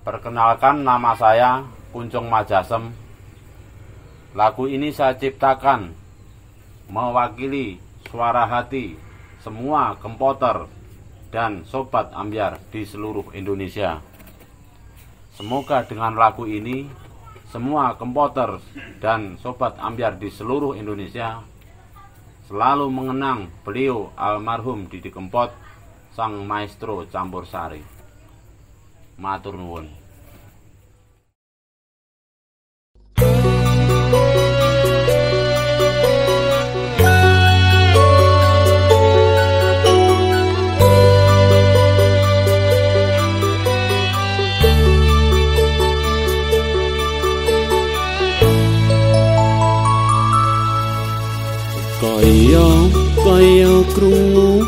Perkenalkan nama saya Kuncung Majasem. Lagu ini saya ciptakan mewakili suara hati semua kompoter dan sobat ambiar di seluruh Indonesia. Semoga dengan lagu ini semua kompoter dan sobat ambiar di seluruh Indonesia selalu mengenang beliau almarhum Didi Kempot sang maestro campur sari. Matur nuwun. Kaya kaya krungu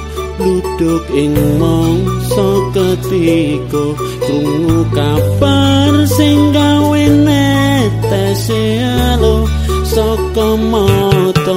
luduk ing mangsa ketika krungu kabar sing gawe netese alo saka mata